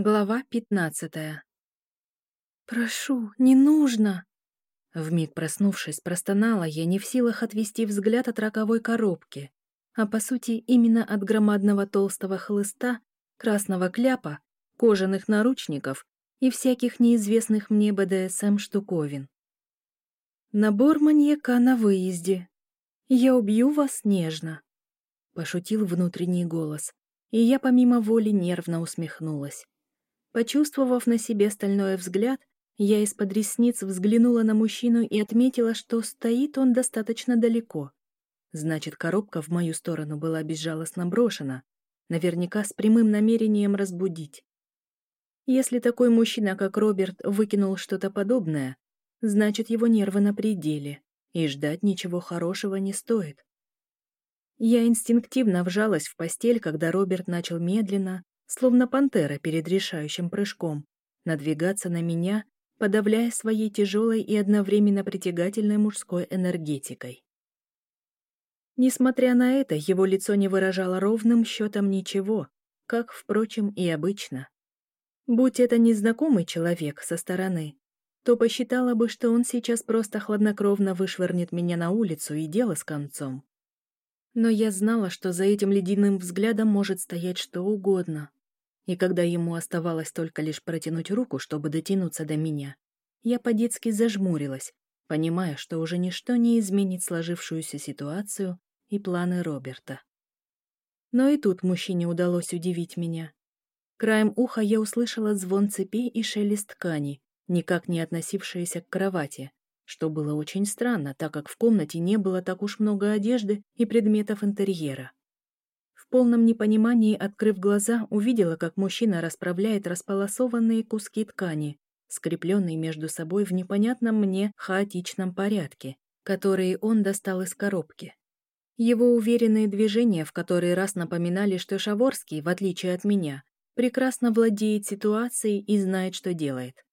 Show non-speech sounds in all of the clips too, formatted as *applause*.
Глава пятнадцатая. «Прошу, не нужно!» Вмиг проснувшись, простонала я, не в силах отвести взгляд от роковой коробки, а по сути именно от громадного толстого хлыста, красного кляпа, кожаных наручников и всяких неизвестных мне БДСМ штуковин. «Набор маньяка на выезде. Я убью вас нежно», — пошутил внутренний голос, и я помимо воли нервно усмехнулась. Почувствовав на себе стальной взгляд, я из-под ресниц взглянула на мужчину и отметила, что стоит он достаточно далеко. Значит, коробка в мою сторону была безжалостно брошена, наверняка с прямым намерением разбудить. Если такой мужчина, как Роберт, выкинул что-то подобное, значит, его нервы на пределе, и ждать ничего хорошего не стоит. Я инстинктивно вжалась в постель, когда Роберт начал медленно, словно пантера перед решающим прыжком, надвигаться на меня, подавляя своей тяжелой и одновременно притягательной мужской энергетикой. Несмотря на это, его лицо не выражало ровным счетом ничего, как, впрочем, и обычно. Будь это незнакомый человек со стороны, то посчитала бы, что он сейчас просто хладнокровно вышвырнет меня на улицу и дело с концом. Но я знала, что за этим ледяным взглядом может стоять что угодно, и когда ему оставалось только лишь протянуть руку, чтобы дотянуться до меня, я по-детски зажмурилась, понимая, что уже ничто не изменит сложившуюся ситуацию и планы Роберта. Но и тут мужчине удалось удивить меня. Краем уха я услышала звон цепей и шелест ткани, никак не относившиеся к кровати, что было очень странно, так как в комнате не было так уж много одежды и предметов интерьера. В полном непонимании, открыв глаза, увидела, как мужчина расправляет располосованные куски ткани, скрепленные между собой в непонятном мне хаотичном порядке, которые он достал из коробки. Его уверенные движения в который раз напоминали, что Шаворский, в отличие от меня, прекрасно владеет ситуацией и знает, что делает.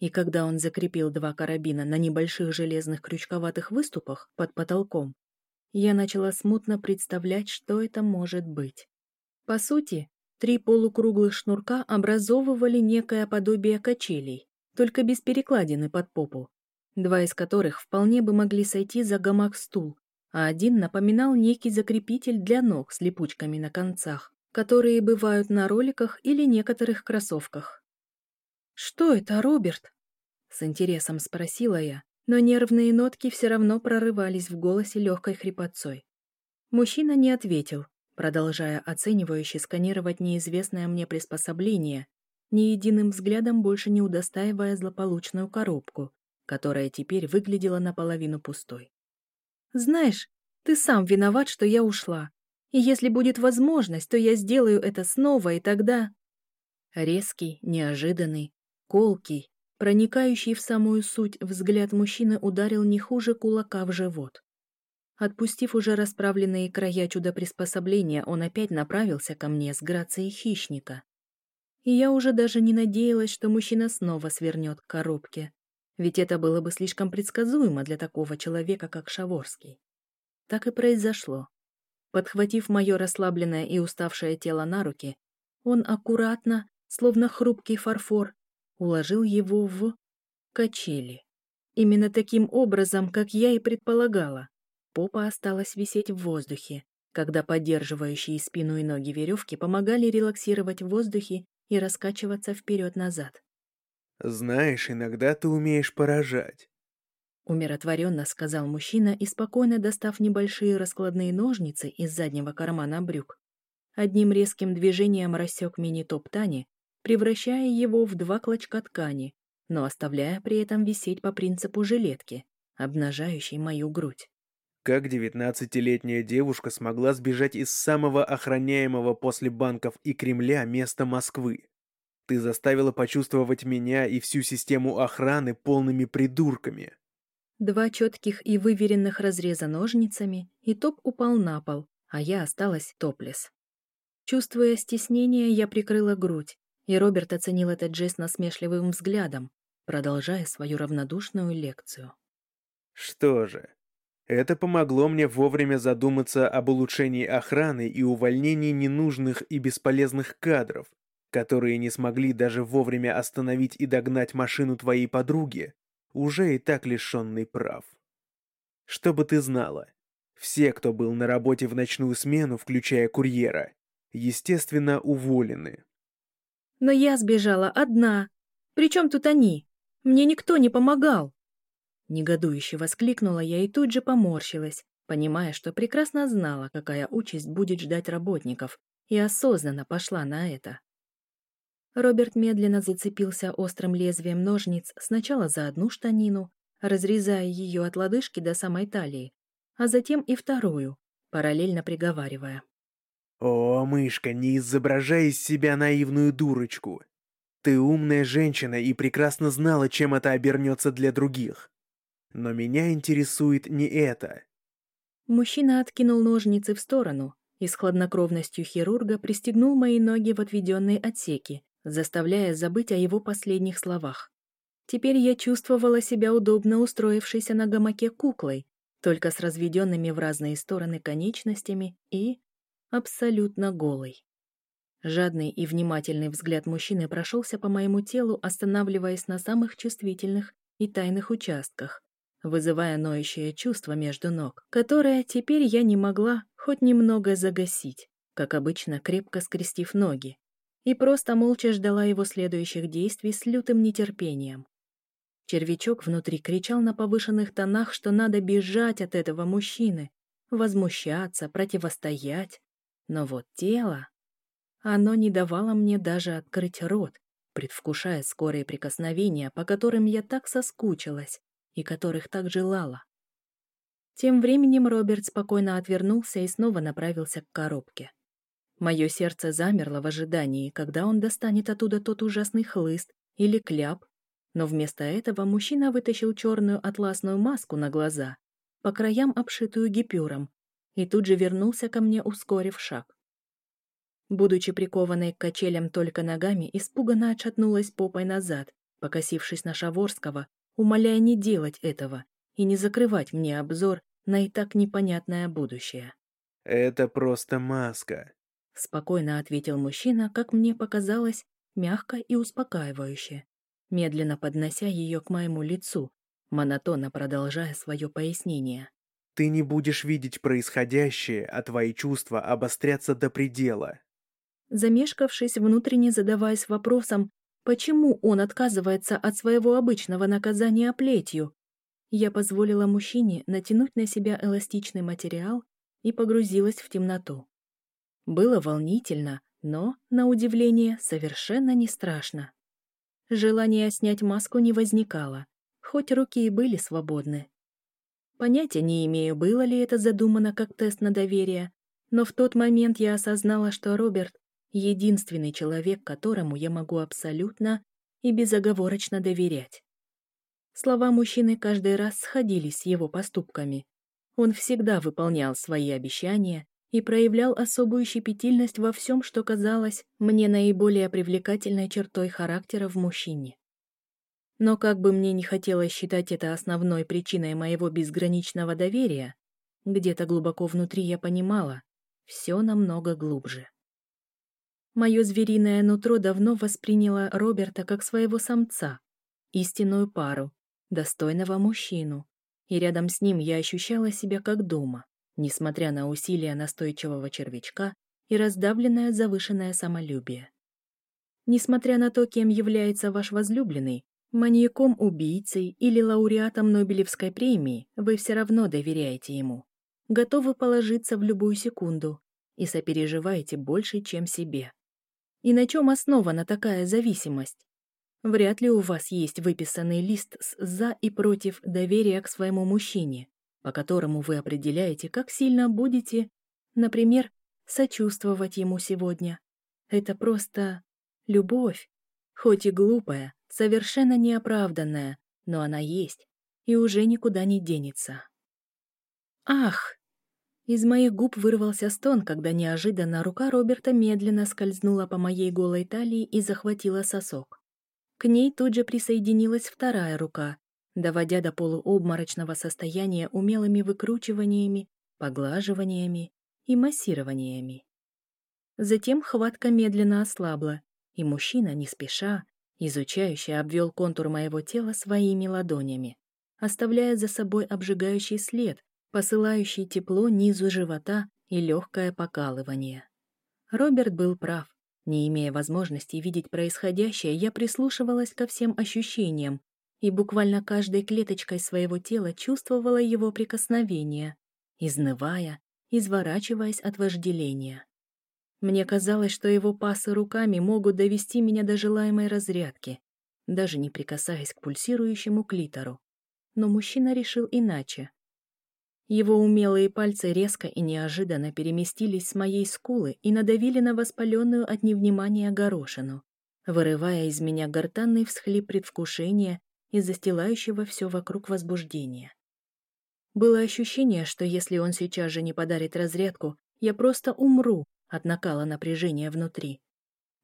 И когда он закрепил два карабина на небольших железных крючковатых выступах под потолком, я начала смутно представлять, что это может быть. По сути, три полукруглых шнурка образовывали некое подобие качелей, только без перекладины под попу, два из которых вполне бы могли сойти за гамак-стул, а один напоминал некий закрепитель для ног с липучками на концах, которые бывают на роликах или некоторых кроссовках. «Что это, Роберт?» — с интересом спросила я, но нервные нотки все равно прорывались в голосе легкой хрипотцой. Мужчина не ответил, продолжая оценивающе сканировать неизвестное мне приспособление, ни единым взглядом больше не удостаивая злополучную коробку, которая теперь выглядела наполовину пустой. «Знаешь, ты сам виноват, что я ушла. И если будет возможность, то я сделаю это снова, и тогда...» Резкий, неожиданный, колкий, Проникающий в самую суть взгляд мужчины ударил не хуже кулака в живот. Отпустив уже расправленные края чудо-приспособления, он опять направился ко мне с грацией хищника. И я уже даже не надеялась, что мужчина снова свернет к коробке, ведь это было бы слишком предсказуемо для такого человека, как Шаворский. Так и произошло. Подхватив мое расслабленное и уставшее тело на руки, он аккуратно, словно хрупкий фарфор, уложил его в качели. Именно таким образом, как я и предполагала. Попа осталась висеть в воздухе, когда поддерживающие спину и ноги веревки помогали релаксировать в воздухе и раскачиваться вперед-назад. «Знаешь, иногда ты умеешь поражать», — умиротворенно сказал мужчина и, спокойно достав небольшие раскладные ножницы из заднего кармана брюк, одним резким движением рассек мини-топ Тани превращая его в два клочка ткани, но оставляя при этом висеть по принципу жилетки, обнажающей мою грудь. Как девятнадцатилетняя девушка смогла сбежать из самого охраняемого после банков и Кремля места Москвы? Ты заставила почувствовать меня и всю систему охраны полными придурками. Два четких и выверенных разреза ножницами, и топ упал на пол, а я осталась топлес. Чувствуя стеснение, я прикрыла грудь, и Роберт оценил этот жест насмешливым взглядом, продолжая свою равнодушную лекцию. Что же, это помогло мне вовремя задуматься об улучшении охраны и увольнении ненужных и бесполезных кадров, которые не смогли даже вовремя остановить и догнать машину твоей подруги, уже и так лишенный прав. Чтобы ты знала, все, кто был на работе в ночную смену, включая курьера, естественно, уволены. Но я сбежала одна. Причем тут они? Мне никто не помогал. Негодующе воскликнула я и тут же поморщилась, понимая, что прекрасно знала, какая участь будет ждать работников, и осознанно пошла на это. Роберт медленно зацепился острым лезвием ножниц сначала за одну штанину, разрезая ее от лодыжки до самой талии, а затем и вторую, параллельно приговаривая. «О, мышка, не изображай из себя наивную дурочку. Ты умная женщина и прекрасно знала, чем это обернется для других. Но меня интересует не это». Мужчина откинул ножницы в сторону и с хладнокровностью хирурга пристегнул мои ноги в отведенные отсеки, заставляя забыть о его последних словах. Теперь я чувствовала себя удобно устроившейся на гамаке куклой, только с разведенными в разные стороны конечностями и абсолютно голой. Жадный и внимательный взгляд мужчины прошелся по моему телу, останавливаясь на самых чувствительных и тайных участках, вызывая ноющее чувство между ног, которое теперь я не могла хоть немного загасить, как обычно крепко скрестив ноги, и просто молча ждала его следующих действий с лютым нетерпением. Червячок внутри кричал на повышенных тонах, что надо бежать от этого мужчины, возмущаться, противостоять. Но вот тело... Оно не давало мне даже открыть рот, предвкушая скорые прикосновения, по которым я так соскучилась и которых так желала. Тем временем Роберт спокойно отвернулся и снова направился к коробке. Мое сердце замерло в ожидании, когда он достанет оттуда тот ужасный хлыст или кляп, но вместо этого мужчина вытащил черную атласную маску на глаза, по краям обшитую гипюром, и тут же вернулся ко мне, ускорив шаг. Будучи прикованной к качелям только ногами, испуганно отшатнулась попой назад, покосившись на Шаворского, умоляя не делать этого и не закрывать мне обзор на и так непонятное будущее. «Это просто маска», — спокойно ответил мужчина, как мне показалось, мягко и успокаивающе медленно поднося ее к моему лицу, монотонно продолжая свое пояснение. «Ты не будешь видеть происходящее, а твои чувства обострятся до предела». Замешкавшись, внутренне задаваясь вопросом, почему он отказывается от своего обычного наказания плетью, я позволила мужчине натянуть на себя эластичный материал и погрузилась в темноту. Было волнительно, но, на удивление, совершенно не страшно. Желания снять маску не возникало, хоть руки и были свободны. Понятия не имею, было ли это задумано как тест на доверие, но в тот момент я осознала, что Роберт — единственный человек, которому я могу абсолютно и безоговорочно доверять. Слова мужчины каждый раз сходились с его поступками. Он всегда выполнял свои обещания и проявлял особую щепетильность во всем, что казалось мне наиболее привлекательной чертой характера в мужчине. Но как бы мне не хотелось считать это основной причиной моего безграничного доверия, где-то глубоко внутри я понимала, все намного глубже. Мое звериное нутро давно восприняло Роберта как своего самца, истинную пару, достойного мужчину, и рядом с ним я ощущала себя как дома несмотря на усилия настойчивого червячка и раздавленное завышенное самолюбие. Несмотря на то, кем является ваш возлюбленный, маньяком-убийцей или лауреатом Нобелевской премии, вы все равно доверяете ему. Готовы положиться в любую секунду и сопереживаете больше, чем себе. И на чем основана такая зависимость? Вряд ли у вас есть выписанный лист с «за» и «против» доверия к своему мужчине по которому вы определяете, как сильно будете, например, сочувствовать ему сегодня. Это просто любовь, хоть и глупая, совершенно неоправданная, но она есть и уже никуда не денется. Ах! Из моих губ вырвался стон, когда неожиданно рука Роберта медленно скользнула по моей голой талии и захватила сосок. К ней тут же присоединилась вторая рука, доводя до полуобморочного состояния умелыми выкручиваниями, поглаживаниями и массированиями. Затем хватка медленно ослабла, и мужчина, не спеша, изучающе обвел контур моего тела своими ладонями, оставляя за собой обжигающий след, посылающий тепло низу живота и легкое покалывание. Роберт был прав. Не имея возможности видеть происходящее, я прислушивалась ко всем ощущениям и буквально каждой клеточкой своего тела чувствовала его прикосновение, изнывая, изворачиваясь от вожделения. Мне казалось, что его пасы руками могут довести меня до желаемой разрядки, даже не прикасаясь к пульсирующему клитору. Но мужчина решил иначе. Его умелые пальцы резко и неожиданно переместились с моей скулы и надавили на воспаленную от невнимания горошину, вырывая из меня гортанный всхлип предвкушения и застилающего все вокруг возбуждения. Было ощущение, что если он сейчас же не подарит разрядку, я просто умру от накала напряжения внутри.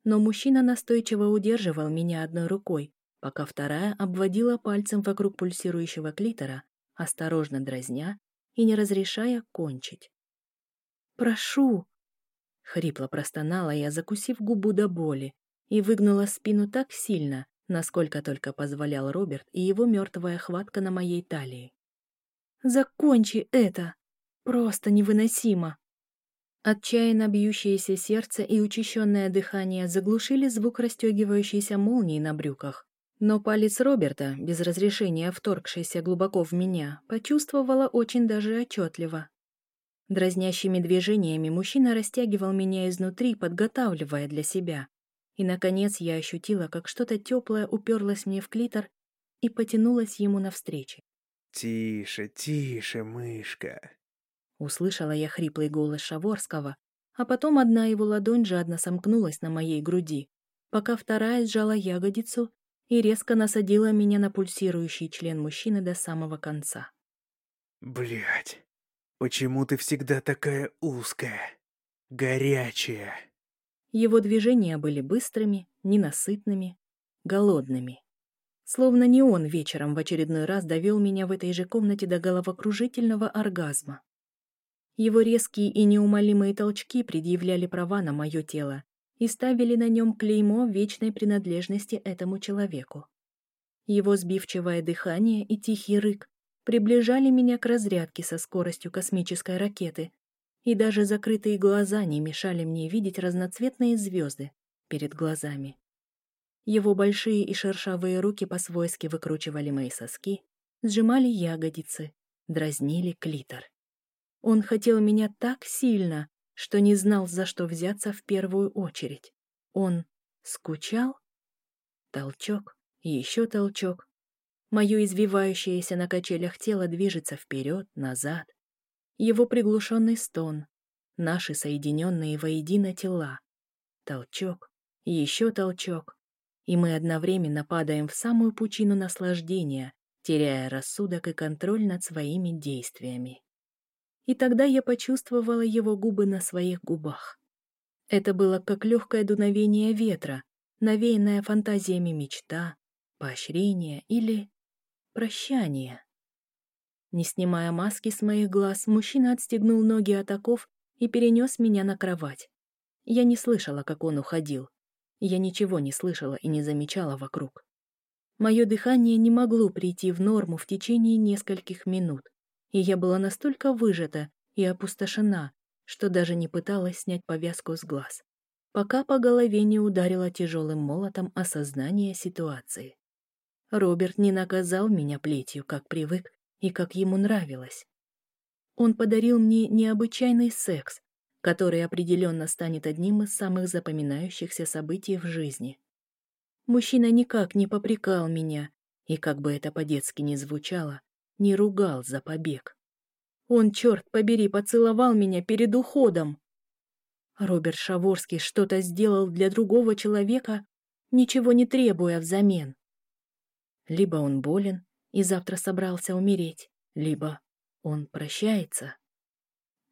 Но мужчина настойчиво удерживал меня одной рукой, пока вторая обводила пальцем вокруг пульсирующего клитора, осторожно дразня и не разрешая кончить. «Прошу!» — хрипло простонала я, закусив губу до боли, и выгнула спину так сильно, насколько только позволял Роберт и его мертвая хватка на моей талии. «Закончи это! Просто невыносимо!» Отчаянно бьющееся сердце и учащенное дыхание заглушили звук расстегивающейся молнии на брюках, но палец Роберта, без разрешения вторгшийся глубоко в меня, почувствовала очень даже отчетливо. Дразнящими движениями мужчина растягивал меня изнутри, подготавливая для себя. И, наконец, я ощутила, как что-то теплое уперлось мне в клитор и потянулось ему навстречу. «Тише, тише, мышка!» Услышала я хриплый голос Шаворского, а потом одна его ладонь жадно сомкнулась на моей груди, пока вторая сжала ягодицу и резко насадила меня на пульсирующий член мужчины до самого конца. Блять, почему ты всегда такая узкая, горячая? Его движения были быстрыми, ненасытными, голодными. Словно не он вечером в очередной раз довел меня в этой же комнате до головокружительного оргазма. Его резкие и неумолимые толчки предъявляли права на мое тело, и ставили на нем клеймо вечной принадлежности этому человеку. Его сбивчивое дыхание и тихий рык приближали меня к разрядке со скоростью космической ракеты, и даже закрытые глаза не мешали мне видеть разноцветные звезды перед глазами. Его большие и шершавые руки по-свойски выкручивали мои соски, сжимали ягодицы, дразнили клитор. Он хотел меня так сильно, что не знал, за что взяться в первую очередь. Он скучал? Толчок, еще толчок. Мое извивающееся на качелях тело движется вперед, назад. Его приглушенный стон, наши соединенные воедино тела. Толчок, еще толчок. И мы одновременно падаем в самую пучину наслаждения, теряя рассудок и контроль над своими действиями и тогда я почувствовала его губы на своих губах. Это было как легкое дуновение ветра, навеянная фантазиями мечта, поощрение или прощание. Не снимая маски с моих глаз, мужчина отстегнул ноги от оков и перенес меня на кровать. Я не слышала, как он уходил. Я ничего не слышала и не замечала вокруг. Мое дыхание не могло прийти в норму в течение нескольких минут и я была настолько выжата и опустошена, что даже не пыталась снять повязку с глаз, пока по голове не ударило тяжелым молотом осознание ситуации. Роберт не наказал меня плетью, как привык и как ему нравилось. Он подарил мне необычайный секс, который определенно станет одним из самых запоминающихся событий в жизни. Мужчина никак не попрекал меня, и как бы это по-детски ни звучало, не ругал за побег. Он, черт побери, поцеловал меня перед уходом. Роберт Шаворский что-то сделал для другого человека, ничего не требуя взамен. Либо он болен и завтра собрался умереть, либо он прощается.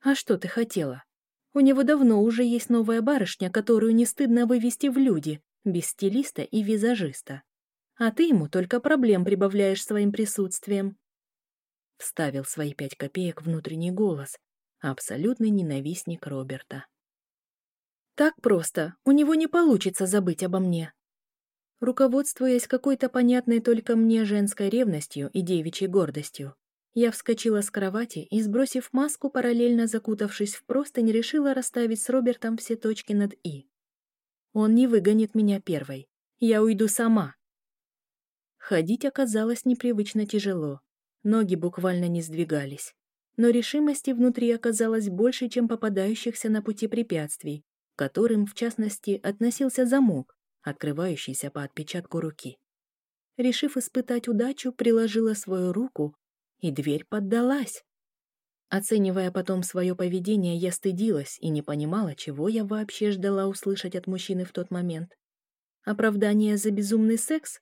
А что ты хотела? У него давно уже есть новая барышня, которую не стыдно вывести в люди, без стилиста и визажиста. А ты ему только проблем прибавляешь своим присутствием. Вставил свои пять копеек внутренний голос, абсолютный ненавистник Роберта. Так просто, у него не получится забыть обо мне. Руководствуясь какой-то понятной только мне женской ревностью и девичьей гордостью, я вскочила с кровати и, сбросив маску, параллельно закутавшись в простынь, решила расставить с Робертом все точки над «и». Он не выгонит меня первой. Я уйду сама. Ходить оказалось непривычно тяжело. Ноги буквально не сдвигались. Но решимости внутри оказалось больше, чем попадающихся на пути препятствий, к которым, в частности, относился замок, открывающийся по отпечатку руки. Решив испытать удачу, приложила свою руку, и дверь поддалась. Оценивая потом свое поведение, я стыдилась и не понимала, чего я вообще ждала услышать от мужчины в тот момент. Оправдание за безумный секс?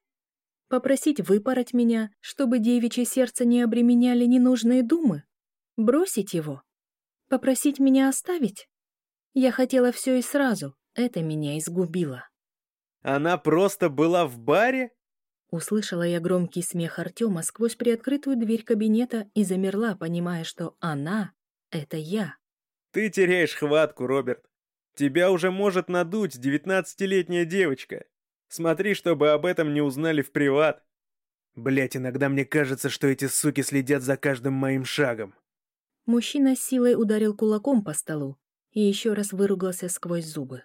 Попросить выпороть меня, чтобы девичье сердце не обременяли ненужные думы? Бросить его? Попросить меня оставить? Я хотела все и сразу, это меня изгубило. Она просто была в баре? Услышала я громкий смех Артема сквозь приоткрытую дверь кабинета и замерла, понимая, что она — это я. Ты теряешь хватку, Роберт. Тебя уже может надуть девятнадцатилетняя девочка. Смотри, чтобы об этом не узнали в приват. Блять, иногда мне кажется, что эти суки следят за каждым моим шагом. Мужчина силой ударил кулаком по столу и еще раз выругался сквозь зубы.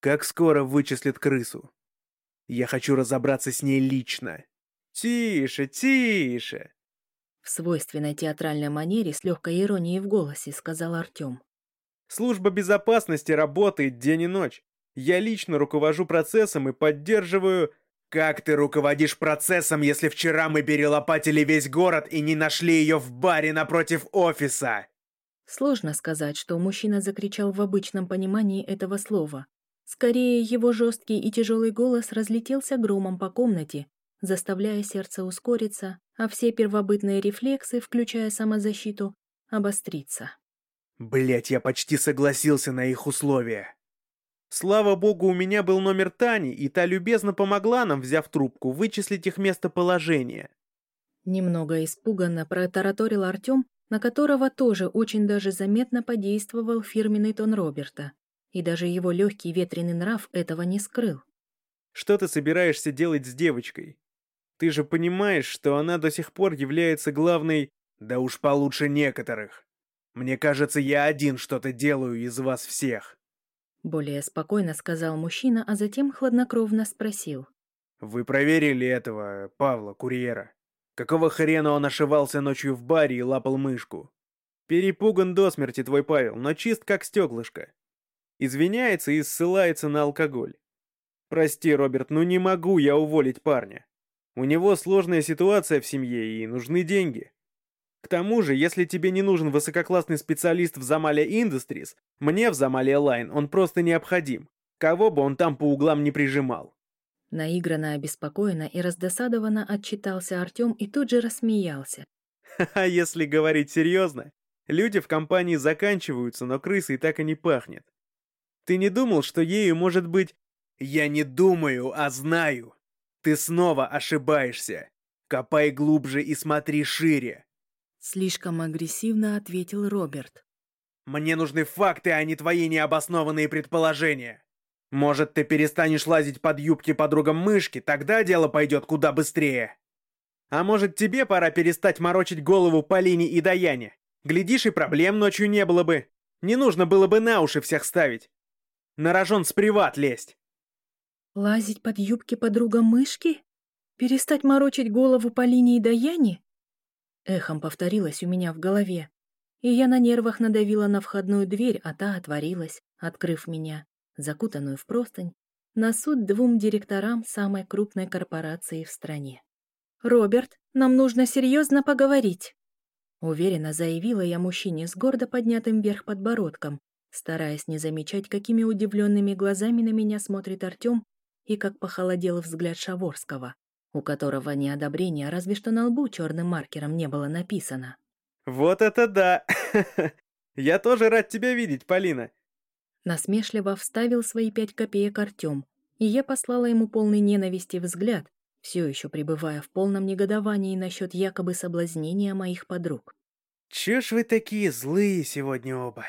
Как скоро вычислят крысу? Я хочу разобраться с ней лично. Тише, тише. В свойственной театральной манере с легкой иронией в голосе сказал Артем. Служба безопасности работает день и ночь. Я лично руковожу процессом и поддерживаю... Как ты руководишь процессом, если вчера мы перелопатили весь город и не нашли ее в баре напротив офиса? Сложно сказать, что мужчина закричал в обычном понимании этого слова. Скорее, его жесткий и тяжелый голос разлетелся громом по комнате, заставляя сердце ускориться, а все первобытные рефлексы, включая самозащиту, обостриться. Блять, я почти согласился на их условия. Слава богу, у меня был номер Тани, и та любезно помогла нам, взяв трубку, вычислить их местоположение. Немного испуганно протараторил Артем, на которого тоже очень даже заметно подействовал фирменный тон Роберта, и даже его легкий ветреный нрав этого не скрыл. «Что ты собираешься делать с девочкой? Ты же понимаешь, что она до сих пор является главной... Да уж получше некоторых. Мне кажется, я один что-то делаю из вас всех». Более спокойно сказал мужчина, а затем хладнокровно спросил. «Вы проверили этого Павла, курьера? Какого хрена он ошивался ночью в баре и лапал мышку? Перепуган до смерти твой Павел, но чист как стеклышко извиняется и ссылается на алкоголь. «Прости, Роберт, ну не могу я уволить парня. У него сложная ситуация в семье и нужны деньги. К тому же, если тебе не нужен высококлассный специалист в Замале Industries, мне в Замале Line он просто необходим, кого бы он там по углам не прижимал». Наигранно обеспокоенно и раздосадованно отчитался Артем и тут же рассмеялся. «Ха-ха, *laughs* если говорить серьезно, люди в компании заканчиваются, но крысой так и не пахнет. Ты не думал, что ею может быть... Я не думаю, а знаю. Ты снова ошибаешься. Копай глубже и смотри шире. Слишком агрессивно ответил Роберт. Мне нужны факты, а не твои необоснованные предположения. Может, ты перестанешь лазить под юбки подругам мышки, тогда дело пойдет куда быстрее. А может, тебе пора перестать морочить голову Полине и Даяне? Глядишь, и проблем ночью не было бы. Не нужно было бы на уши всех ставить. На рожон с приват лезть. Лазить под юбки подруга мышки? Перестать морочить голову по линии Даяни? Эхом повторилось у меня в голове, и я на нервах надавила на входную дверь, а та отворилась, открыв меня, закутанную в простынь, на суд двум директорам самой крупной корпорации в стране. «Роберт, нам нужно серьезно поговорить», — уверенно заявила я мужчине с гордо поднятым вверх подбородком, стараясь не замечать, какими удивленными глазами на меня смотрит Артем и как похолодел взгляд Шаворского, у которого неодобрения разве что на лбу черным маркером не было написано. «Вот это да! *laughs* Я тоже рад тебя видеть, Полина!» Насмешливо вставил свои пять копеек Артем, и я послала ему полный ненависти взгляд, все еще пребывая в полном негодовании насчет якобы соблазнения моих подруг. «Чё ж вы такие злые сегодня оба?»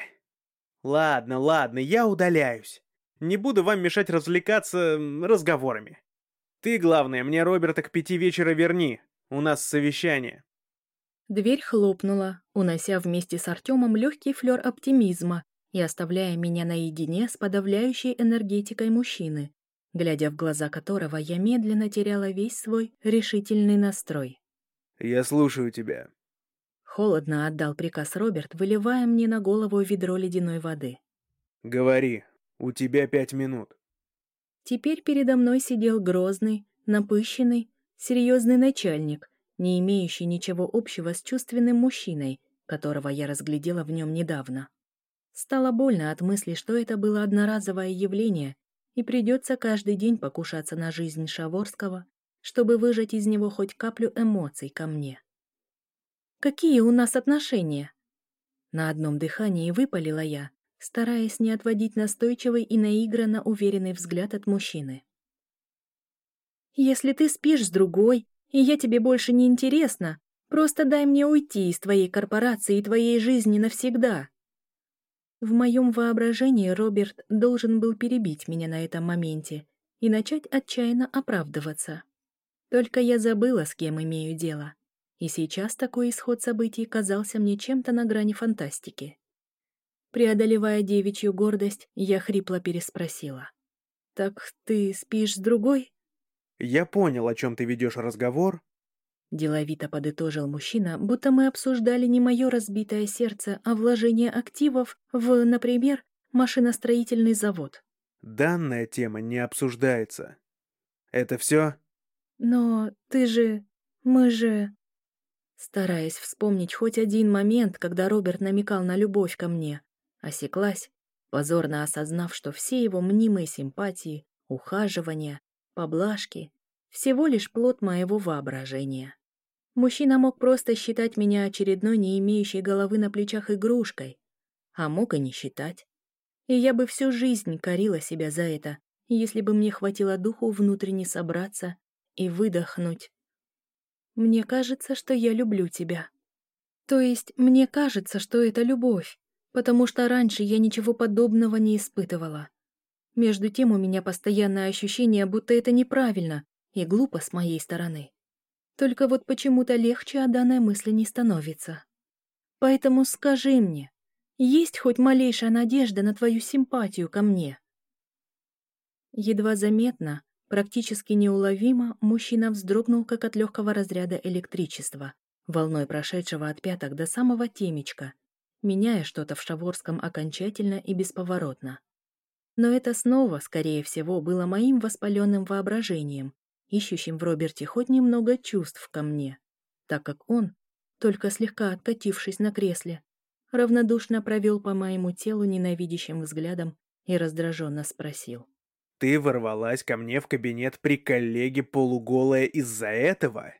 Ладно, ладно, я удаляюсь. Не буду вам мешать развлекаться разговорами. Ты, главное, мне Роберта к пяти вечера верни. У нас совещание. Дверь хлопнула, унося вместе с Артемом легкий флер оптимизма и оставляя меня наедине с подавляющей энергетикой мужчины, глядя в глаза которого я медленно теряла весь свой решительный настрой. «Я слушаю тебя». Холодно отдал приказ Роберт, выливая мне на голову ведро ледяной воды. «Говори, у тебя пять минут». Теперь передо мной сидел грозный, напыщенный, серьезный начальник, не имеющий ничего общего с чувственным мужчиной, которого я разглядела в нем недавно. Стало больно от мысли, что это было одноразовое явление, и придется каждый день покушаться на жизнь Шаворского, чтобы выжать из него хоть каплю эмоций ко мне. «Какие у нас отношения?» На одном дыхании выпалила я, стараясь не отводить настойчивый и наигранно уверенный взгляд от мужчины. «Если ты спишь с другой, и я тебе больше не интересна, просто дай мне уйти из твоей корпорации и твоей жизни навсегда». В моем воображении Роберт должен был перебить меня на этом моменте и начать отчаянно оправдываться. Только я забыла, с кем имею дело, и сейчас такой исход событий казался мне чем-то на грани фантастики. Преодолевая девичью гордость, я хрипло переспросила. «Так ты спишь с другой?» «Я понял, о чем ты ведешь разговор». Деловито подытожил мужчина, будто мы обсуждали не мое разбитое сердце, а вложение активов в, например, машиностроительный завод. «Данная тема не обсуждается. Это все?» «Но ты же... мы же...» Стараясь вспомнить хоть один момент, когда Роберт намекал на любовь ко мне, Осеклась, позорно осознав, что все его мнимые симпатии, ухаживания, поблажки — всего лишь плод моего воображения. Мужчина мог просто считать меня очередной не имеющей головы на плечах игрушкой, а мог и не считать. И я бы всю жизнь корила себя за это, если бы мне хватило духу внутренне собраться и выдохнуть. Мне кажется, что я люблю тебя. То есть, мне кажется, что это любовь потому что раньше я ничего подобного не испытывала. Между тем у меня постоянное ощущение, будто это неправильно и глупо с моей стороны. Только вот почему-то легче о данной мысли не становится. Поэтому скажи мне, есть хоть малейшая надежда на твою симпатию ко мне?» Едва заметно, практически неуловимо, мужчина вздрогнул, как от легкого разряда электричества, волной прошедшего от пяток до самого темечка, меняя что-то в Шаворском окончательно и бесповоротно. Но это снова, скорее всего, было моим воспаленным воображением, ищущим в Роберте хоть немного чувств ко мне, так как он, только слегка откатившись на кресле, равнодушно провел по моему телу ненавидящим взглядом и раздраженно спросил. «Ты ворвалась ко мне в кабинет при коллеге полуголая из-за этого?»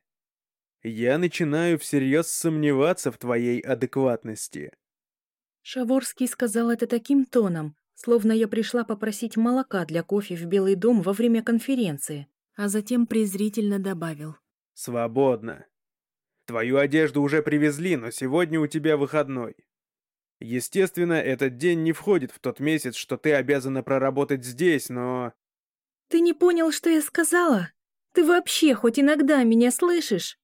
«Я начинаю всерьез сомневаться в твоей адекватности». Шаворский сказал это таким тоном, словно я пришла попросить молока для кофе в Белый дом во время конференции, а затем презрительно добавил. «Свободно. Твою одежду уже привезли, но сегодня у тебя выходной. Естественно, этот день не входит в тот месяц, что ты обязана проработать здесь, но...» «Ты не понял, что я сказала? Ты вообще хоть иногда меня слышишь?»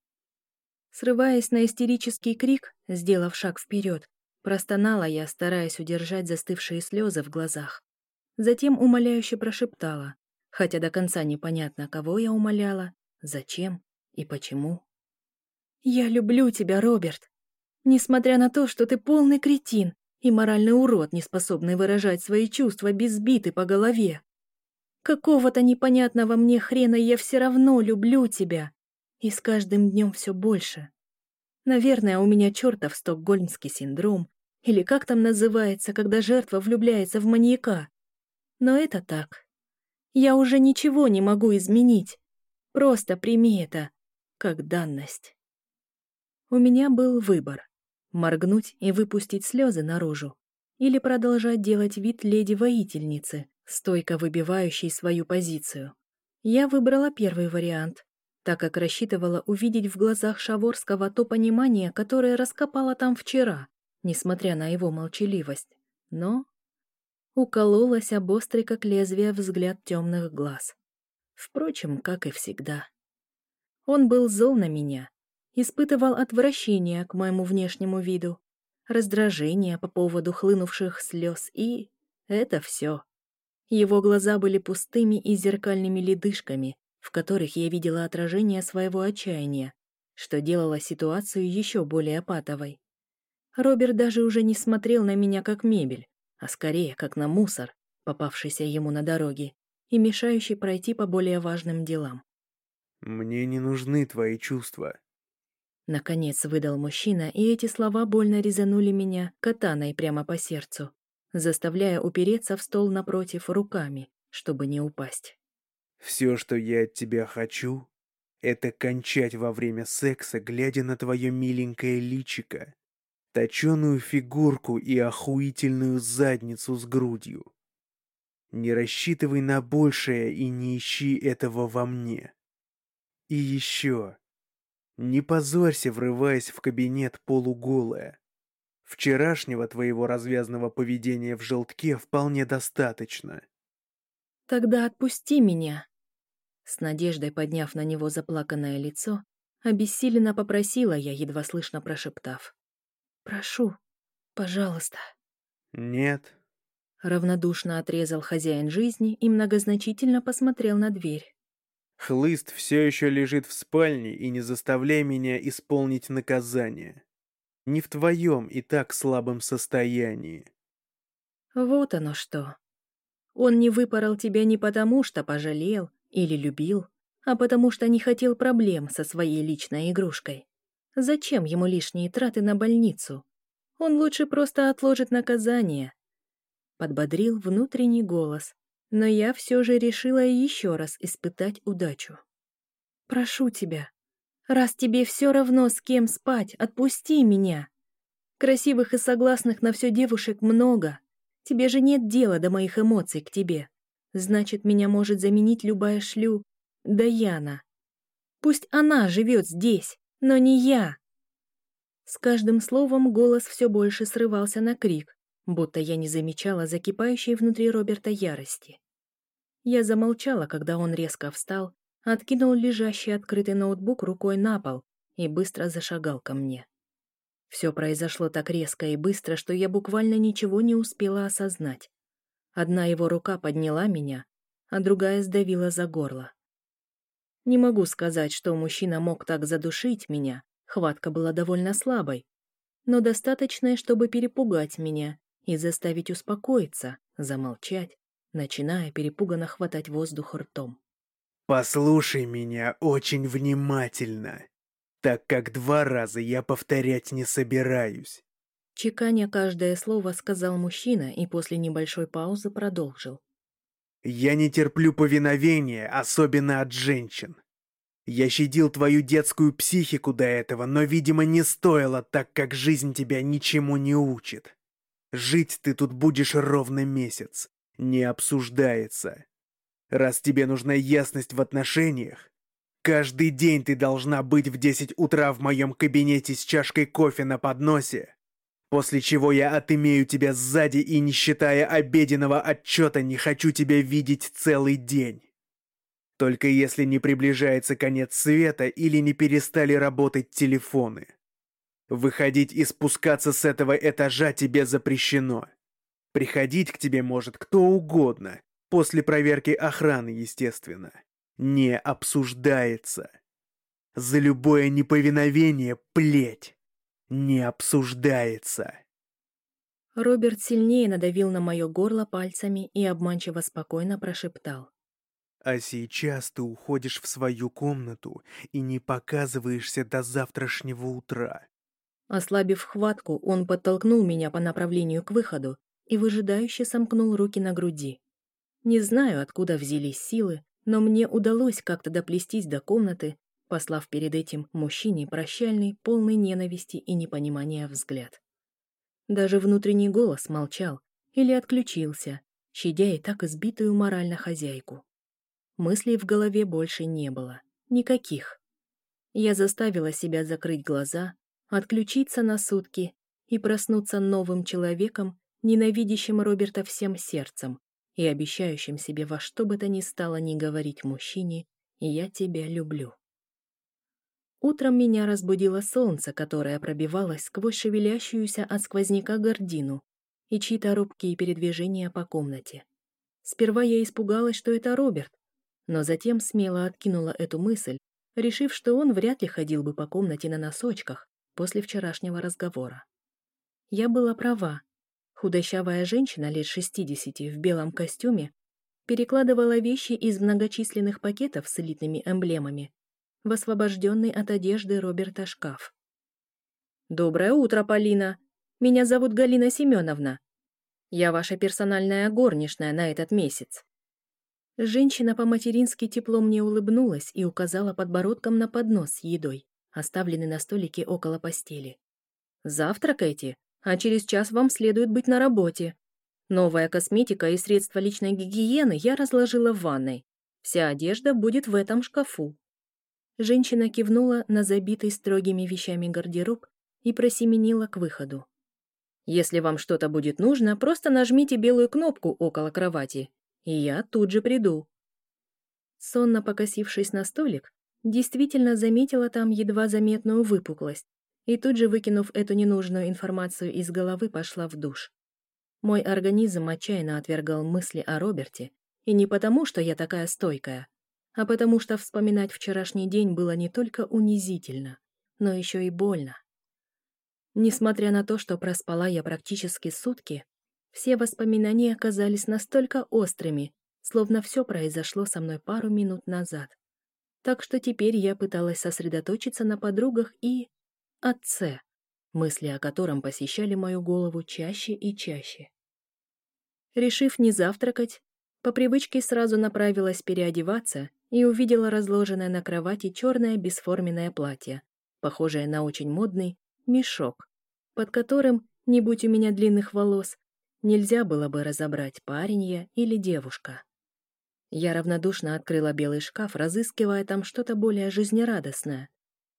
Срываясь на истерический крик, сделав шаг вперед, Простонала я, стараясь удержать застывшие слезы в глазах. Затем умоляюще прошептала, хотя до конца непонятно, кого я умоляла, зачем и почему. «Я люблю тебя, Роберт. Несмотря на то, что ты полный кретин и моральный урод, не способный выражать свои чувства без биты по голове. Какого-то непонятного мне хрена я все равно люблю тебя. И с каждым днем все больше. Наверное, у меня чертов стокгольмский синдром, или как там называется, когда жертва влюбляется в маньяка. Но это так. Я уже ничего не могу изменить. Просто прими это как данность. У меня был выбор — моргнуть и выпустить слезы наружу, или продолжать делать вид леди-воительницы, стойко выбивающей свою позицию. Я выбрала первый вариант, так как рассчитывала увидеть в глазах Шаворского то понимание, которое раскопала там вчера — несмотря на его молчаливость. Но укололась об острый, как лезвие, взгляд темных глаз. Впрочем, как и всегда. Он был зол на меня, испытывал отвращение к моему внешнему виду, раздражение по поводу хлынувших слез и... это все. Его глаза были пустыми и зеркальными ледышками, в которых я видела отражение своего отчаяния, что делало ситуацию еще более патовой. Роберт даже уже не смотрел на меня как мебель, а скорее как на мусор, попавшийся ему на дороге и мешающий пройти по более важным делам. «Мне не нужны твои чувства». Наконец выдал мужчина, и эти слова больно резанули меня катаной прямо по сердцу, заставляя упереться в стол напротив руками, чтобы не упасть. «Все, что я от тебя хочу, это кончать во время секса, глядя на твое миленькое личико, точеную фигурку и охуительную задницу с грудью. Не рассчитывай на большее и не ищи этого во мне. И еще. Не позорься, врываясь в кабинет полуголая. Вчерашнего твоего развязного поведения в желтке вполне достаточно. Тогда отпусти меня. С надеждой подняв на него заплаканное лицо, обессиленно попросила я, едва слышно прошептав. «Прошу, пожалуйста». «Нет». Равнодушно отрезал хозяин жизни и многозначительно посмотрел на дверь. Хлыст все еще лежит в спальне и не заставляй меня исполнить наказание. Не в твоем и так слабом состоянии. Вот оно что. Он не выпорол тебя не потому, что пожалел или любил, а потому что не хотел проблем со своей личной игрушкой. Зачем ему лишние траты на больницу? Он лучше просто отложит наказание. Подбодрил внутренний голос, но я все же решила еще раз испытать удачу. «Прошу тебя, раз тебе все равно с кем спать, отпусти меня. Красивых и согласных на все девушек много. Тебе же нет дела до моих эмоций к тебе. Значит, меня может заменить любая шлю... Даяна. Пусть она живет здесь, но не я. С каждым словом голос все больше срывался на крик, будто я не замечала закипающей внутри Роберта ярости. Я замолчала, когда он резко встал, откинул лежащий открытый ноутбук рукой на пол и быстро зашагал ко мне. Все произошло так резко и быстро, что я буквально ничего не успела осознать. Одна его рука подняла меня, а другая сдавила за горло. Не могу сказать, что мужчина мог так задушить меня, хватка была довольно слабой, но достаточная, чтобы перепугать меня и заставить успокоиться, замолчать начиная перепуганно хватать воздух ртом. «Послушай меня очень внимательно, так как два раза я повторять не собираюсь». Чеканя каждое слово сказал мужчина и после небольшой паузы продолжил. «Я не терплю повиновения, особенно от женщин. Я щадил твою детскую психику до этого, но, видимо, не стоило, так как жизнь тебя ничему не учит. Жить ты тут будешь ровно месяц, не обсуждается. Раз тебе нужна ясность в отношениях, каждый день ты должна быть в 10 утра в моем кабинете с чашкой кофе на подносе, после чего я отымею тебя сзади и, не считая обеденного отчета, не хочу тебя видеть целый день. Только если не приближается конец света или не перестали работать телефоны. Выходить и спускаться с этого этажа тебе запрещено. Приходить к тебе может кто угодно, после проверки охраны, естественно. Не обсуждается. За любое неповиновение плеть. Не обсуждается. Роберт сильнее надавил на мое горло пальцами и обманчиво спокойно прошептал. «А сейчас ты уходишь в свою комнату и не показываешься до завтрашнего утра». Ослабив хватку, он подтолкнул меня по направлению к выходу и выжидающе сомкнул руки на груди. Не знаю, откуда взялись силы, но мне удалось как-то доплестись до комнаты, послав перед этим мужчине прощальный, полный ненависти и непонимания взгляд. Даже внутренний голос молчал или отключился, щадя и так избитую морально хозяйку. Мыслей в голове больше не было. Никаких. Я заставила себя закрыть глаза, отключиться на сутки и проснуться новым человеком ненавидящим Роберта всем сердцем и обещающим себе во что бы то ни стало не говорить мужчине «я тебя люблю». Утром меня разбудило солнце, которое пробивалось сквозь шевелящуюся от сквозняка гордину и чьи-то робкие передвижения по комнате. Сперва я испугалась, что это Роберт, но затем смело откинула эту мысль, решив, что он вряд ли ходил бы по комнате на носочках после вчерашнего разговора. Я была права. Худощавая женщина лет 60 в белом костюме перекладывала вещи из многочисленных пакетов с элитными эмблемами в освобожденный от одежды Роберта шкаф. «Доброе утро, Полина! Меня зовут Галина Семеновна. Я ваша персональная горничная на этот месяц». Женщина по-матерински тепло мне улыбнулась и указала подбородком на поднос с едой, оставленный на столике около постели. «Завтракайте, а через час вам следует быть на работе. Новая косметика и средства личной гигиены я разложила в ванной. Вся одежда будет в этом шкафу. Женщина кивнула на забитый строгими вещами гардероб и просеменила к выходу. «Если вам что-то будет нужно, просто нажмите белую кнопку около кровати, и я тут же приду». Сонно покосившись на столик, действительно заметила там едва заметную выпуклость, и тут же, выкинув эту ненужную информацию из головы, пошла в душ. Мой организм отчаянно отвергал мысли о Роберте, и не потому, что я такая стойкая, а потому что вспоминать вчерашний день было не только унизительно, но еще и больно. Несмотря на то, что проспала я практически сутки, все воспоминания оказались настолько острыми, словно все произошло со мной пару минут назад. Так что теперь я пыталась сосредоточиться на подругах и... отце, мысли о котором посещали мою голову чаще и чаще. Решив не завтракать, по привычке сразу направилась переодеваться и увидела разложенное на кровати черное бесформенное платье, похожее на очень модный мешок, под которым, не будь у меня длинных волос, нельзя было бы разобрать, парень я или девушка. Я равнодушно открыла белый шкаф, разыскивая там что-то более жизнерадостное.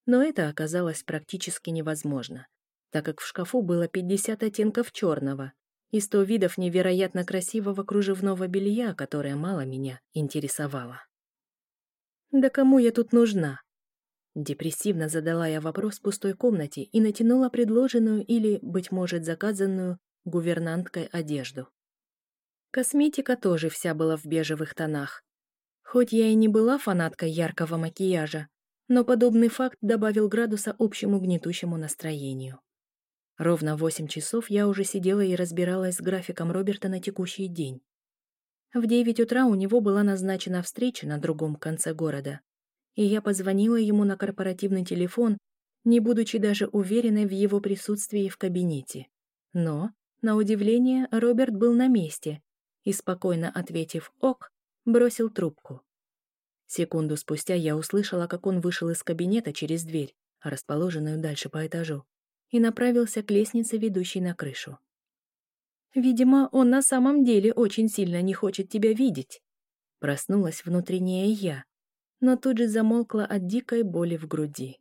Но это оказалось практически невозможно, так как в шкафу было 50 оттенков черного и 100 видов невероятно красивого кружевного белья, которое мало меня интересовало. Да кому я тут нужна? Депрессивно задала я вопрос в пустой комнате и натянула предложенную или, быть может, заказанную гувернанткой одежду. Косметика тоже вся была в бежевых тонах. Хоть я и не была фанаткой яркого макияжа, но подобный факт добавил градуса общему гнетущему настроению. Ровно в восемь часов я уже сидела и разбиралась с графиком Роберта на текущий день. В девять утра у него была назначена встреча на другом конце города, и я позвонила ему на корпоративный телефон, не будучи даже уверенной в его присутствии в кабинете. Но, на удивление, Роберт был на месте и, спокойно ответив «ок», бросил трубку. Секунду спустя я услышала, как он вышел из кабинета через дверь, расположенную дальше по этажу, и направился к лестнице, ведущей на крышу. Видимо, он на самом деле очень сильно не хочет тебя видеть. Проснулась внутренняя я, но тут же замолкла от дикой боли в груди.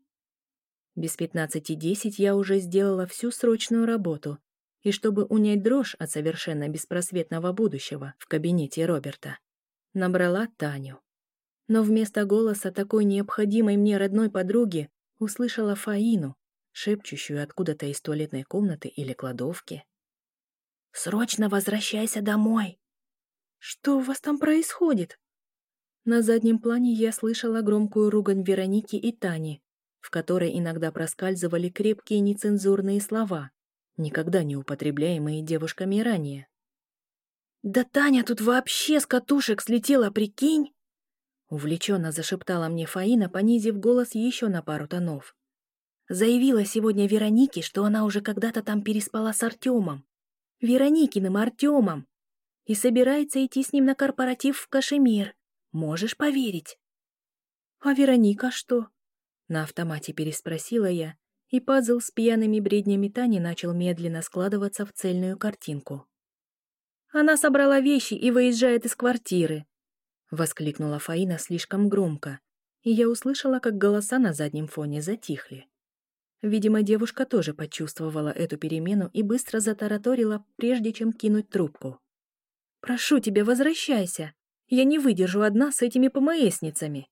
Без пятнадцати десять я уже сделала всю срочную работу, и чтобы унять дрожь от совершенно беспросветного будущего в кабинете Роберта, набрала Таню. Но вместо голоса такой необходимой мне родной подруги услышала Фаину, шепчущую откуда-то из туалетной комнаты или кладовки. Срочно возвращайся домой!» «Что у вас там происходит?» На заднем плане я слышала громкую ругань Вероники и Тани, в которой иногда проскальзывали крепкие нецензурные слова, никогда не употребляемые девушками ранее. «Да Таня тут вообще с катушек слетела, прикинь!» Увлеченно зашептала мне Фаина, понизив голос еще на пару тонов. Заявила сегодня Веронике, что она уже когда-то там переспала с Артемом. Вероникиным Артемом и собирается идти с ним на корпоратив в Кашемир. Можешь поверить?» «А Вероника что?» На автомате переспросила я, и пазл с пьяными бреднями Тани начал медленно складываться в цельную картинку. «Она собрала вещи и выезжает из квартиры!» Воскликнула Фаина слишком громко, и я услышала, как голоса на заднем фоне затихли. Видимо, девушка тоже почувствовала эту перемену и быстро затараторила, прежде чем кинуть трубку. «Прошу тебя, возвращайся. Я не выдержу одна с этими ПМСницами».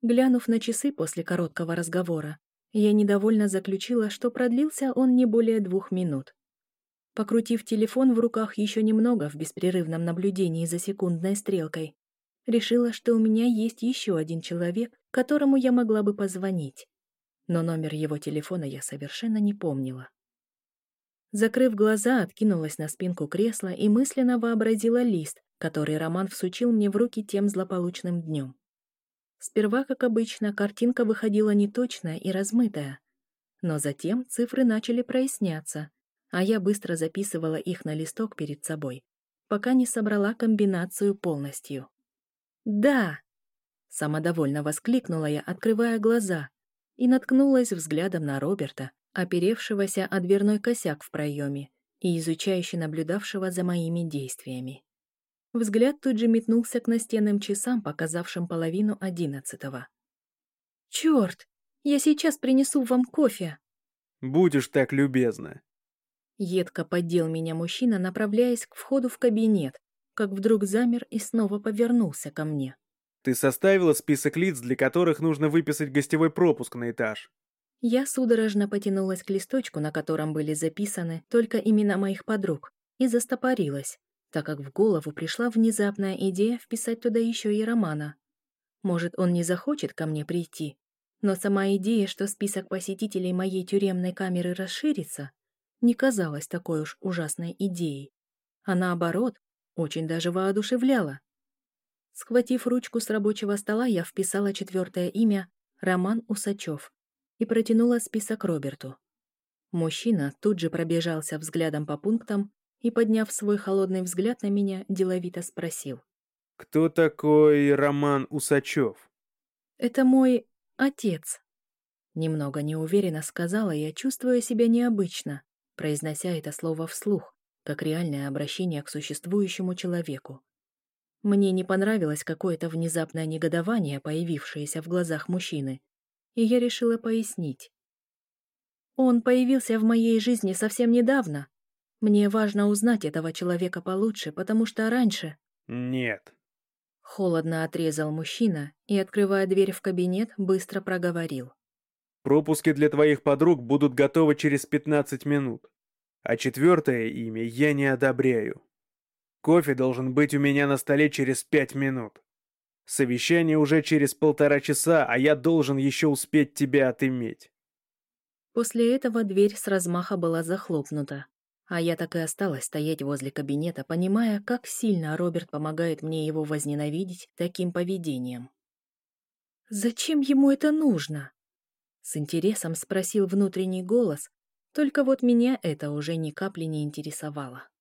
Глянув на часы после короткого разговора, я недовольно заключила, что продлился он не более двух минут. Покрутив телефон в руках еще немного в беспрерывном наблюдении за секундной стрелкой, решила, что у меня есть еще один человек, которому я могла бы позвонить. Но номер его телефона я совершенно не помнила. Закрыв глаза, откинулась на спинку кресла и мысленно вообразила лист, который Роман всучил мне в руки тем злополучным днем. Сперва, как обычно, картинка выходила неточная и размытая, но затем цифры начали проясняться, а я быстро записывала их на листок перед собой, пока не собрала комбинацию полностью. «Да!» — самодовольно воскликнула я, открывая глаза, и наткнулась взглядом на Роберта, оперевшегося о дверной косяк в проеме и изучающе наблюдавшего за моими действиями. Взгляд тут же метнулся к настенным часам, показавшим половину одиннадцатого. «Черт! Я сейчас принесу вам кофе!» «Будешь так любезна!» Едко поддел меня мужчина, направляясь к входу в кабинет, как вдруг замер и снова повернулся ко мне. «Ты составила список лиц, для которых нужно выписать гостевой пропуск на этаж?» Я судорожно потянулась к листочку, на котором были записаны только имена моих подруг, и застопорилась, так как в голову пришла внезапная идея вписать туда еще и Романа. Может, он не захочет ко мне прийти, но сама идея, что список посетителей моей тюремной камеры расширится, не казалась такой уж ужасной идеей, а наоборот, очень даже воодушевляла. Схватив ручку с рабочего стола, я вписала четвертое имя Роман Усачев и протянула список Роберту. Мужчина тут же пробежался взглядом по пунктам и, подняв свой холодный взгляд на меня, деловито спросил. «Кто такой Роман Усачев?» «Это мой отец», — немного неуверенно сказала я, чувствуя себя необычно, произнося это слово вслух, как реальное обращение к существующему человеку. Мне не понравилось какое-то внезапное негодование, появившееся в глазах мужчины, и я решила пояснить. Он появился в моей жизни совсем недавно, мне важно узнать этого человека получше, потому что раньше...» «Нет». Холодно отрезал мужчина и, открывая дверь в кабинет, быстро проговорил. «Пропуски для твоих подруг будут готовы через 15 минут. А четвертое имя я не одобряю. Кофе должен быть у меня на столе через пять минут. Совещание уже через полтора часа, а я должен еще успеть тебя отыметь». После этого дверь с размаха была захлопнута, а я так и осталась стоять возле кабинета, понимая, как сильно Роберт помогает мне его возненавидеть таким поведением. «Зачем ему это нужно?» С интересом спросил внутренний голос, только вот меня это уже ни капли не интересовало.